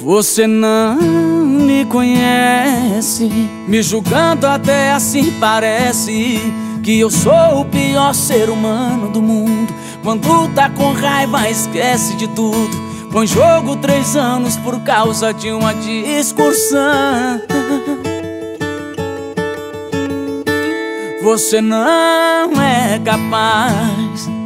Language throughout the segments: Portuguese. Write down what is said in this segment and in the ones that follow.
Você não me conhece, me julgando até assim parece que eu sou o pior ser humano do mundo. Quando tá com raiva, esquece de tudo. Põe jogo três anos por causa de uma discussão. Você não é capaz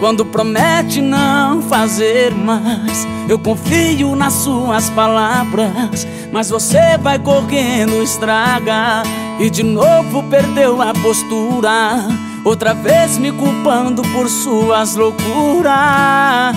quando promete não fazer mais. Eu confio nas suas palavras, mas você vai correndo, estraga e de novo perdeu a postura. Outra vez me culpando por suas loucuras.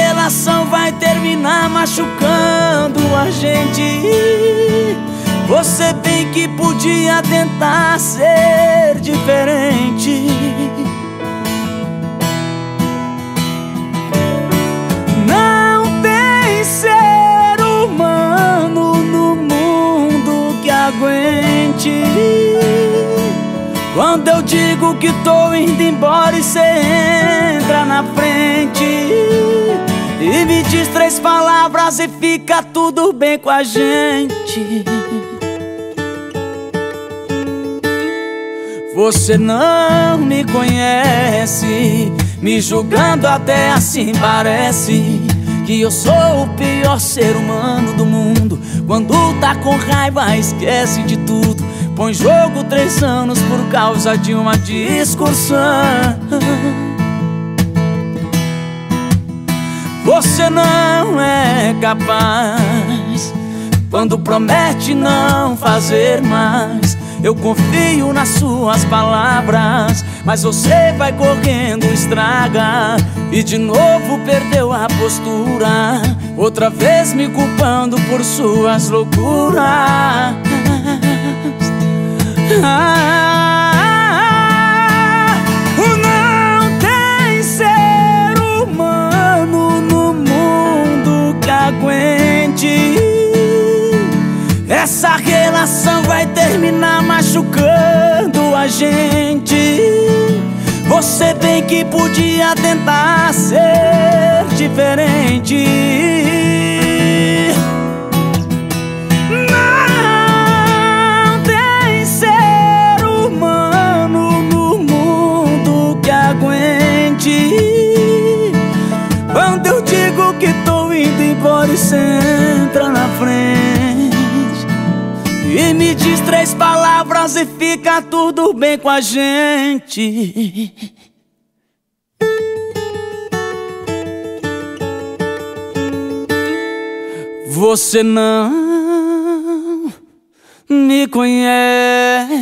Relação vai terminar machucando a gente. Você bem que podia tentar ser diferente. Não tem ser humano no mundo que aguente. Quando eu digo que tô indo embora e cê entra na frente diz três palavras e fica tudo bem com a gente. Você não me conhece Me julgando até assim parece Que eu sou o pior ser humano do mundo. Quando tá com raiva esquece de tudo Põe jogo três anos por causa de uma discussão Você não é capaz. Quando promete não fazer mais Eu confio nas suas palavras. Mas você vai correndo, estraga E de novo perdeu a postura. Outra vez me culpando por suas loucuras. Ah, Essa relação vai terminar machucando a gente. Você bem que podia tentar ser diferente. Não tem ser humano no mundo que aguente. Quando eu digo que tô indo embora e cê entra na frente e me diz três palavras e fica tudo bem com a gente. Você não me conhece.